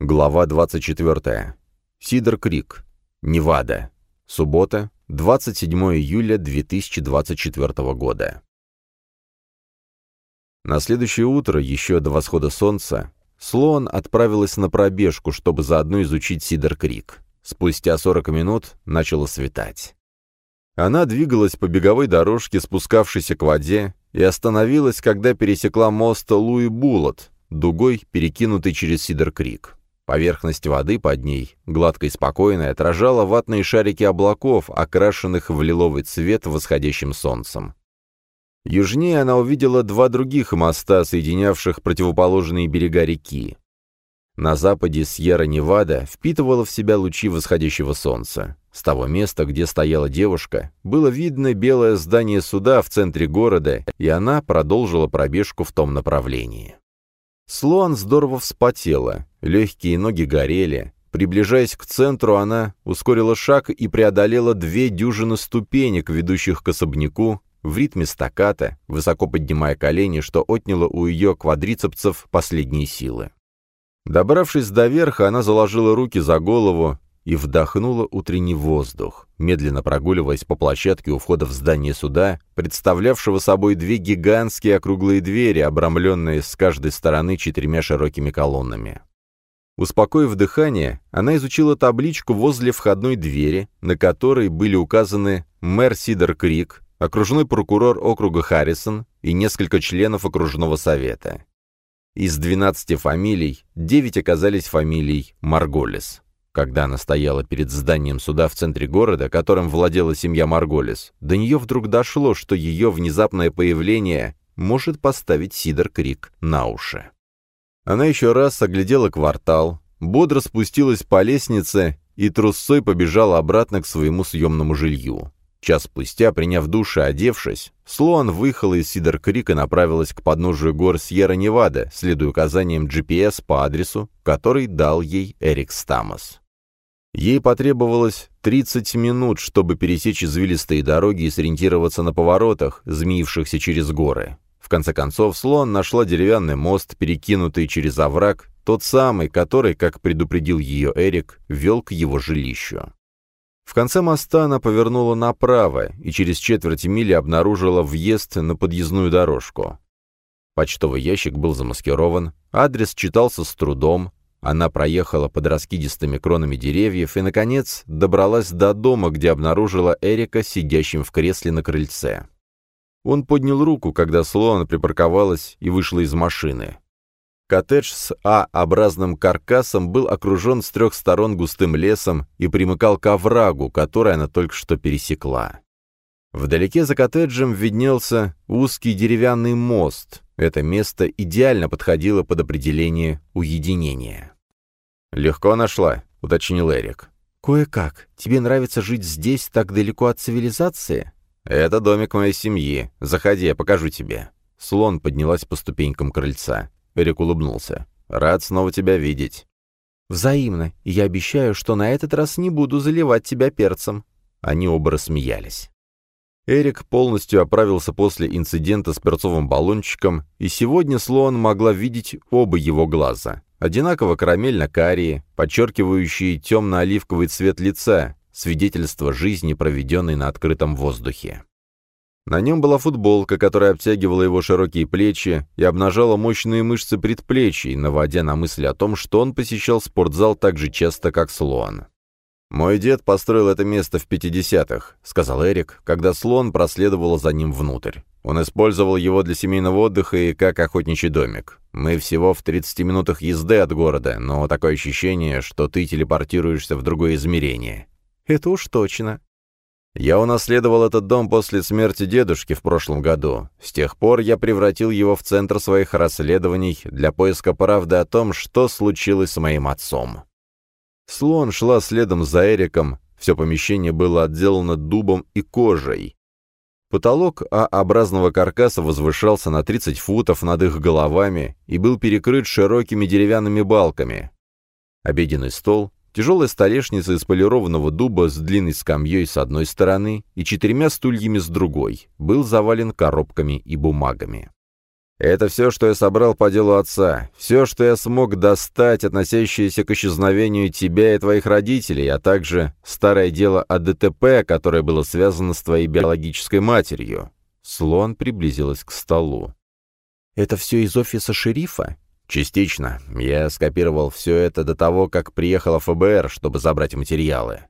Глава 24. Сидер Крик. Невада. Суббота, 27 июля 2024 года. На следующее утро, еще до восхода солнца, Слоан отправилась на пробежку, чтобы заодно изучить Сидер Крик. Спустя 40 минут начало светать. Она двигалась по беговой дорожке, спускавшейся к воде, и остановилась, когда пересекла мост Луи Булот, дугой, перекинутый через Сидер Крик. Поверхность воды под ней, гладкой и спокойной, отражала ватные шарики облаков, окрашенных в лиловый цвет восходящим солнцем. Южнее она увидела два других моста, соединявших противоположные берега реки. На западе Сьерра-Невада впитывала в себя лучи восходящего солнца. С того места, где стояла девушка, было видно белое здание суда в центре города, и она продолжила пробежку в том направлении. Слоан здорово вспотела, легкие ноги горели. Приближаясь к центру, она ускорила шаг и преодолела две дюжины ступенек, ведущих к особняку, в ритме стаката, высоко поднимая колени, что отняло у ее квадрицепсов последние силы. Добравшись до верха, она заложила руки за голову и вдохнула утренний воздух, медленно прогуливаясь по площадке у входа в здание суда, представлявшего собой две гигантские округлые двери, обрамленные с каждой стороны четырьмя широкими колоннами. Успокоив дыхание, она изучила табличку возле входной двери, на которой были указаны мэр Сидер Крик, окружной прокурор округа Харрисон и несколько членов окружного совета. Из 12 фамилий 9 оказались фамилией Марголис. Когда она стояла перед зданием суда в центре города, которым владела семья Марголис, до нее вдруг дошло, что ее внезапное появление может поставить Сидор Крик на уши. Она еще раз оглядела квартал, бодро спустилась по лестнице и трусцой побежала обратно к своему съемному жилью. Час спустя, приняв душ и одевшись, Слоан выехала из Сидер-Крик и направилась к подножию гор Сьерра-Невада, следуя указаниям GPS по адресу, который дал ей Эрик Стамос. Ей потребовалось 30 минут, чтобы пересечь извилистые дороги и сориентироваться на поворотах, змеившихся через горы. В конце концов, Слон нашла деревянный мост, перекинутый через овраг, тот самый, который, как предупредил ее Эрик, вел к его жилищу. В конце моста она повернула направо и через четверть мили обнаружила въезд на подъездную дорожку. Почтовый ящик был замаскирован, адрес читался с трудом, она проехала под раскидистыми кронами деревьев и, наконец, добралась до дома, где обнаружила Эрика сидящим в кресле на крыльце. Он поднял руку, когда Слоан припарковалась и вышла из машины. Коттедж с А-образным каркасом был окружен с трех сторон густым лесом и примыкал к оврагу, который она только что пересекла. Вдалеке за коттеджем виднелся узкий деревянный мост. Это место идеально подходило под определение уединения. «Легко нашла», — уточнил Эрик. «Кое-как. Тебе нравится жить здесь, так далеко от цивилизации?» «Это домик моей семьи. Заходи, я покажу тебе». Слон поднялась по ступенькам крыльца. Эрик улыбнулся. «Рад снова тебя видеть». «Взаимно. Я обещаю, что на этот раз не буду заливать тебя перцем». Они оба рассмеялись. Эрик полностью оправился после инцидента с перцовым баллончиком, и сегодня Слоан могла видеть оба его глаза. Одинаково карамельно-карие, подчеркивающие темно-оливковый цвет лица, свидетельство жизни, проведенной на открытом воздухе. На нем была футболка, которая обтягивала его широкие плечи и обнажала мощные мышцы предплечий, наводя на мысль о том, что он посещал спортзал так же часто, как Слоан. «Мой дед построил это место в 50-х», — сказал Эрик, когда слон проследовал за ним внутрь. Он использовал его для семейного отдыха и как охотничий домик. Мы всего в 30 минутах езды от города, но такое ощущение, что ты телепортируешься в другое измерение. Это уж точно. Я унаследовал этот дом после смерти дедушки в прошлом году. С тех пор я превратил его в центр своих расследований для поиска правды о том, что случилось с моим отцом. Слон шла следом за Эриком, все помещение было отделано дубом и кожей. Потолок А-образного каркаса возвышался на 30 футов над их головами и был перекрыт широкими деревянными балками. Обеденный стол, тяжелая столешница из полированного дуба с длинной скамьей с одной стороны и четырьмя стульями с другой, был завален коробками и бумагами. Это все, что я собрал по делу отца, все, что я смог достать, относящееся к исчезновению тебя и твоих родителей, а также старое дело о ДТП, которое было связано с твоей биологической матерью». Слон приблизилась к столу. «Это все из офиса шерифа?» «Частично. Я скопировал все это до того, как приехала ФБР, чтобы забрать материалы.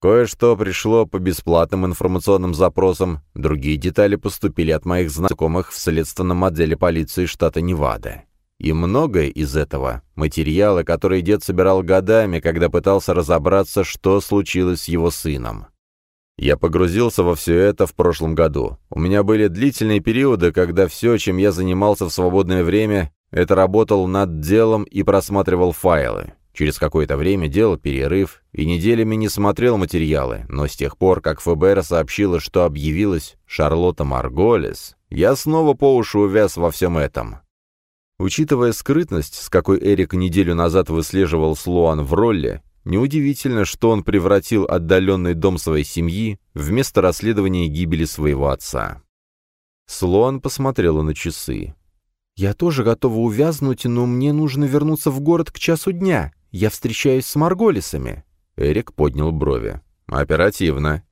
Кое-что пришло по бесплатным информационным запросам, другие детали поступили от моих знакомых в следственном отделе полиции штата Невада. И многое из этого — материалы, которые дед собирал годами, когда пытался разобраться, что случилось с его сыном. Я погрузился во все это в прошлом году. У меня были длительные периоды, когда все, чем я занимался в свободное время, это работал над делом и просматривал файлы. Через какое-то время делал перерыв и неделями не смотрел материалы, но с тех пор, как ФБР сообщило, что объявилась Шарлотта Марголес, я снова по уши увяз во всем этом. Учитывая скрытность, с какой Эрик неделю назад выслеживал Слоан в роли, неудивительно, что он превратил отдаленный дом своей семьи в место расследования гибели своего отца. Слоан посмотрела на часы. «Я тоже готова увязнуть, но мне нужно вернуться в город к часу дня. Я встречаюсь с Марголисами». Эрик поднял брови. «Оперативно».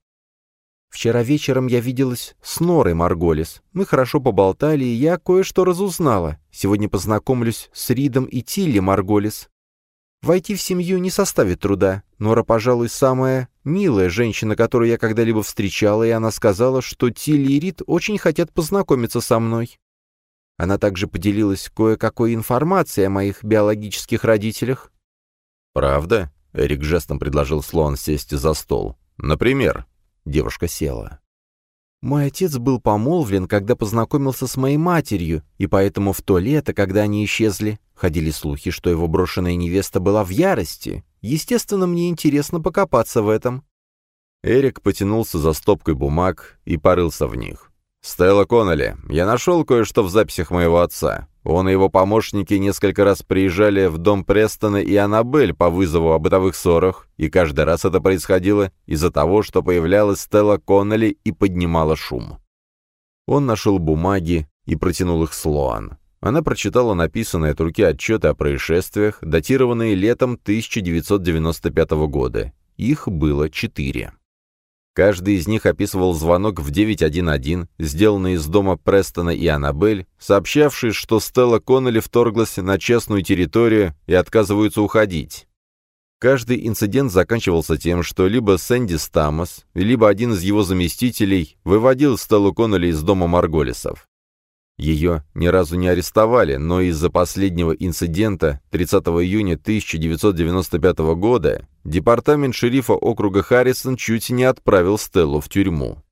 «Вчера вечером я виделась с Норой Марголис. Мы хорошо поболтали, и я кое-что разузнала. Сегодня познакомлюсь с Ридом и Тилли Марголис. Войти в семью не составит труда. Нора, пожалуй, самая милая женщина, которую я когда-либо встречала, и она сказала, что Тилли и Рид очень хотят познакомиться со мной. Она также поделилась кое-какой информацией о моих биологических родителях. «Правда?» — Эрик жестом предложил Слоан сесть за стол. «Например?» — девушка села. «Мой отец был помолвлен, когда познакомился с моей матерью, и поэтому в то лето, когда они исчезли, ходили слухи, что его брошенная невеста была в ярости. Естественно, мне интересно покопаться в этом». Эрик потянулся за стопкой бумаг и порылся в них. «Стелла Коннелли, я нашел кое-что в записях моего отца. Он и его помощники несколько раз приезжали в дом Престона и Аннабель по вызову о бытовых ссорах, и каждый раз это происходило из-за того, что появлялась Стелла Коннелли и поднимала шум. Он нашел бумаги и протянул их Слоан. Она прочитала написанные от руки отчеты о происшествиях, датированные летом 1995 года. Их было четыре. Каждый из них описывал звонок в 911, сделанный из дома Престона и Аннабель, сообщавший, что Стелла Коннелли вторглась на частную территорию и отказываются уходить. Каждый инцидент заканчивался тем, что либо Сэнди Стамос, либо один из его заместителей выводил Стеллу Коннелли из дома Марголисов. Ее ни разу не арестовали, но из-за последнего инцидента 30 июня 1995 года департамент шерифа округа Харрисон чуть не отправил Стеллу в тюрьму.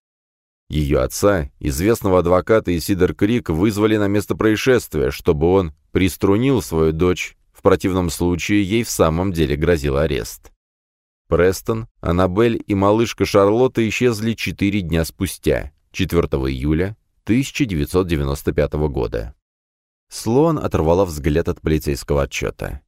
Ее отца, известного адвоката Исидор Крик, вызвали на место происшествия, чтобы он приструнил свою дочь, в противном случае ей в самом деле грозил арест. Престон, Аннабель и малышка Шарлотта исчезли четыре дня спустя, 4 июля 1995 года. Слоан оторвала взгляд от полицейского отчета.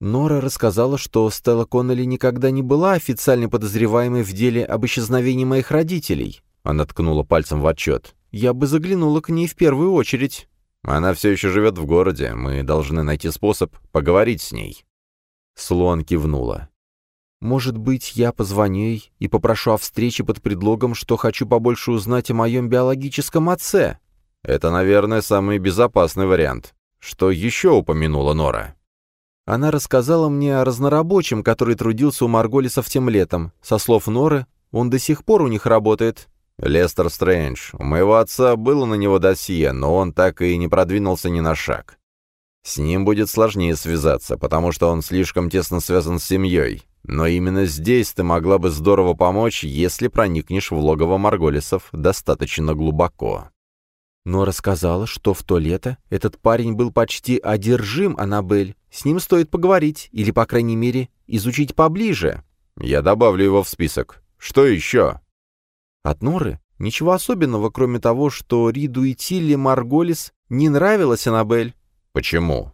Нора рассказала, что Стелла Коннелли никогда не была официально подозреваемой в деле об исчезновении моих родителей. Она ткнула пальцем в отчет. Я бы заглянула к ней в первую очередь. Она все еще живет в городе. Мы должны найти способ поговорить с ней. Слоан кивнула. Может быть, я позвоню ей и попрошу о встрече под предлогом, что хочу побольше узнать о моем биологическом отце. Это, наверное, самый безопасный вариант. Что еще упомянула Нора? Она рассказала мне о разнорабочем, который трудился у Марголисов тем летом. Со слов Норы, он до сих пор у них работает. Лестер Стрэндж. У моего отца было на него досье, но он так и не продвинулся ни на шаг. С ним будет сложнее связаться, потому что он слишком тесно связан с семьей. Но именно здесь ты могла бы здорово помочь, если проникнешь в логово Марголисов достаточно глубоко. Но рассказала, что в то лето этот парень был почти одержим Аннабель. С ним стоит поговорить, или, по крайней мере, изучить поближе. Я добавлю его в список. Что еще? От Норы ничего особенного, кроме того, что Риду и Тилли Марголис не нравилась Аннабель. Почему?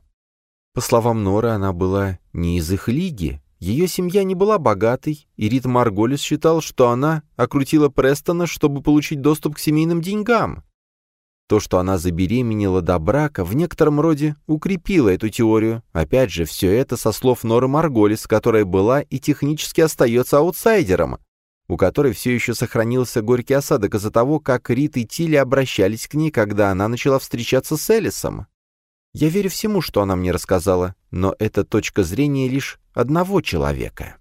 По словам Норы, она была не из их лиги, ее семья не была богатой, и Рит Марголис считал, что она окрутила Престона, чтобы получить доступ к семейным деньгам. То, что она забеременела до брака, в некотором роде укрепило эту теорию. Опять же, все это со слов Норы Марголис, которая была и технически остается аутсайдером, у которой все еще сохранился горький осадок из-за того, как Рит и Тилли обращались к ней, когда она начала встречаться с Элисом. Я верю всему, что она мне рассказала, но это точка зрения лишь одного человека.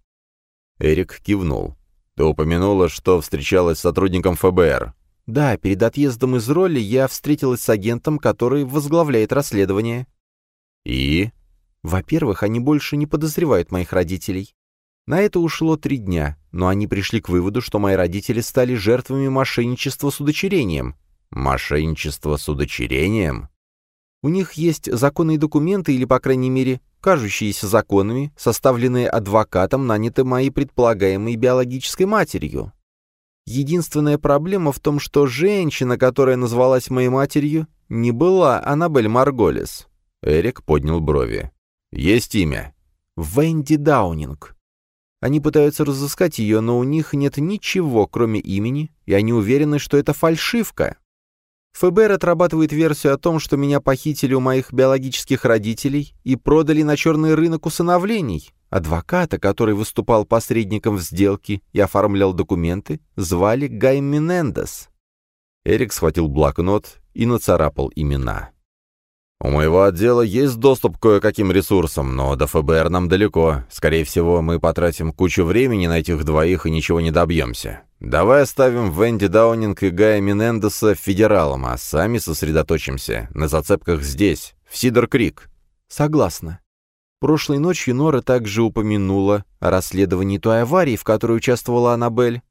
Эрик кивнул. «Ты упомянула, что встречалась с сотрудником ФБР. Да, перед отъездом из роли я встретилась с агентом, который возглавляет расследование. И? Во-первых, они больше не подозревают моих родителей. На это ушло три дня, но они пришли к выводу, что мои родители стали жертвами мошенничества с удочерением. Мошенничество с удочерением? У них есть законные документы, или, по крайней мере, кажущиеся законами, составленные адвокатом, нанятым моей предполагаемой биологической матерью. Единственная проблема в том, что женщина, которая назвалась моей матерью, не была Аннабель Марголис. Эрик поднял брови. «Есть имя?» «Венди Даунинг». Они пытаются разыскать ее, но у них нет ничего, кроме имени, и они уверены, что это фальшивка. ФБР отрабатывает версию о том, что меня похитили у моих биологических родителей и продали на черный рынок усыновлений. Адвоката, который выступал посредником в сделке и оформлял документы, звали Гай Менендес. Эрик схватил блокнот и нацарапал имена. «У моего отдела есть доступ к кое-каким ресурсам, но до ФБР нам далеко. Скорее всего, мы потратим кучу времени на этих двоих и ничего не добьемся. Давай оставим Венди Даунинг и Гая Менендеса федералом, а сами сосредоточимся на зацепках здесь, в Сидер-Крик». «Согласна. Прошлой ночью Нора также упомянула о расследовании той аварии, в которой участвовала Аннабель.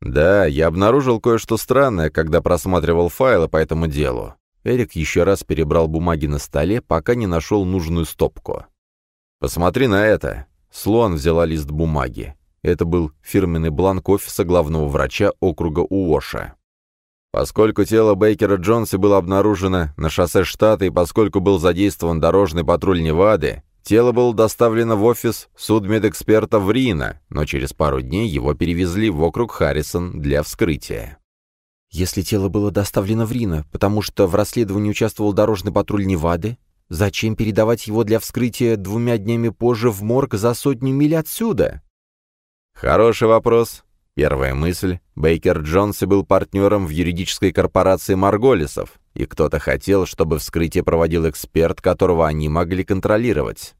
«Да, я обнаружил кое-что странное, когда просматривал файлы по этому делу». Эрик еще раз перебрал бумаги на столе, пока не нашел нужную стопку. «Посмотри на это». Слон взяла лист бумаги. Это был фирменный бланк офиса главного врача округа Уоша. Поскольку тело Бейкера Джонса было обнаружено на шоссе штата и поскольку был задействован дорожный патруль Невады, Тело было доставлено в офис судмедэксперта в Рино, но через пару дней его перевезли в округ Харрисон для вскрытия. Если тело было доставлено в Рино, потому что в расследовании участвовал дорожный патруль Невады, зачем передавать его для вскрытия двумя днями позже в морг за сотню миль отсюда? Хороший вопрос. Первая мысль. Бейкер Джонси был партнером в юридической корпорации Марголисов, и кто-то хотел, чтобы вскрытие проводил эксперт, которого они могли контролировать.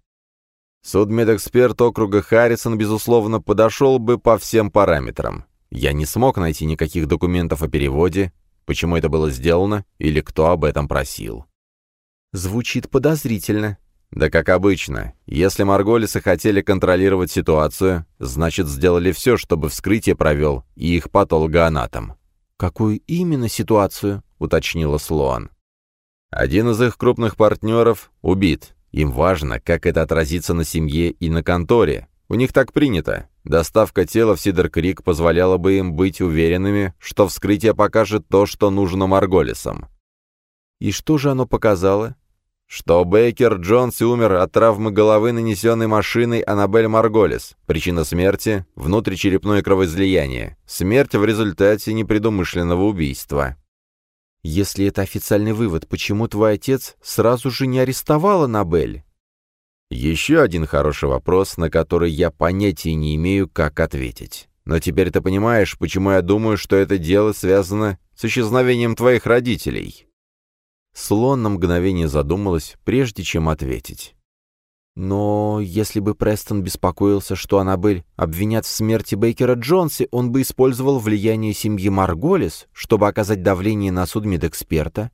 Судмедэксперт округа Харрисон, безусловно, подошел бы по всем параметрам. Я не смог найти никаких документов о переводе, почему это было сделано или кто об этом просил. Звучит подозрительно. Да как обычно. Если Марголисы хотели контролировать ситуацию, значит, сделали все, чтобы вскрытие провел и их патологоанатом. «Какую именно ситуацию?» — уточнила Слоан. «Один из их крупных партнеров убит. Им важно, как это отразится на семье и на конторе. У них так принято. Доставка тела в Сидер-Крик позволяла бы им быть уверенными, что вскрытие покажет то, что нужно Марголисам». «И что же оно показало?» Что Бейкер Джонс умер от травмы головы, нанесенной машиной Аннабель Марголис. Причина смерти – внутричерепное кровоизлияние. Смерть в результате непредумышленного убийства. Если это официальный вывод, почему твой отец сразу же не арестовал Аннабель? Еще один хороший вопрос, на который я понятия не имею, как ответить. Но теперь ты понимаешь, почему я думаю, что это дело связано с исчезновением твоих родителей. Слон на мгновение задумалась, прежде чем ответить. Но если бы Престон беспокоился, что Аннабель обвинят в смерти Бейкера Джонси, он бы использовал влияние семьи Марголис, чтобы оказать давление на судмедэксперта,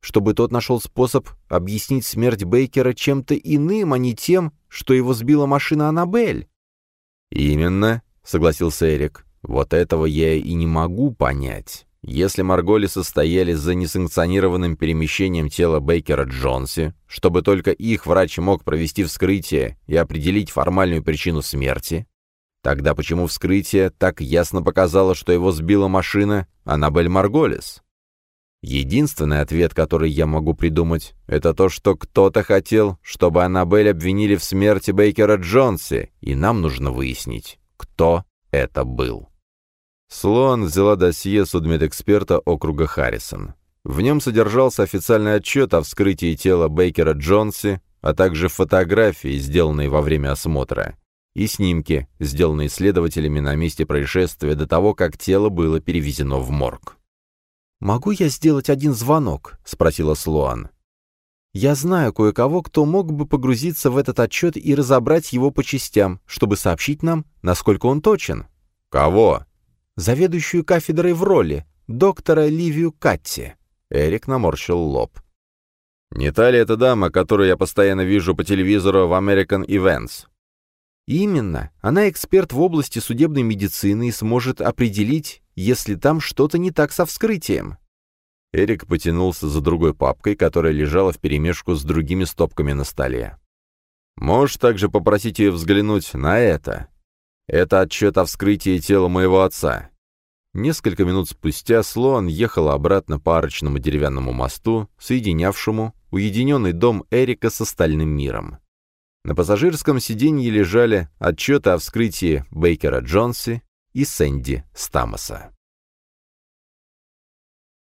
чтобы тот нашел способ объяснить смерть Бейкера чем-то иным, а не тем, что его сбила машина Аннабель. «Именно», — согласился Эрик, — «вот этого я и не могу понять». Если Марголи состояли за несанкционированным перемещением тела Бейкера Джонси, чтобы только их врач мог провести вскрытие и определить формальную причину смерти, тогда почему вскрытие так ясно показало, что его сбила машина Аннабель Марголис? Единственный ответ, который я могу придумать, это то, что кто-то хотел, чтобы Аннабель обвинили в смерти Бейкера Джонси, и нам нужно выяснить, кто это был. Слоан взяла досье судмедэксперта округа Харрисон. В нем содержался официальный отчет о вскрытии тела Бейкера Джонси, а также фотографии, сделанные во время осмотра, и снимки, сделанные следователями на месте происшествия до того, как тело было перевезено в морг. «Могу я сделать один звонок?» — спросила Слоан. «Я знаю кое-кого, кто мог бы погрузиться в этот отчет и разобрать его по частям, чтобы сообщить нам, насколько он точен». «Кого?» «Заведующую кафедрой в роли, доктора Ливию Катти». Эрик наморщил лоб. «Не та ли эта дама, которую я постоянно вижу по телевизору в American Events?» «Именно. Она эксперт в области судебной медицины и сможет определить, если там что-то не так со вскрытием». Эрик потянулся за другой папкой, которая лежала вперемешку с другими стопками на столе. «Можешь также попросить ее взглянуть на это. Это отчет о вскрытии тела моего отца. Несколько минут спустя Слоан ехала обратно по арочному деревянному мосту, соединявшему уединенный дом Эрика с остальным миром. На пассажирском сиденье лежали отчеты о вскрытии Бейкера Джонси и Сэнди Стамоса.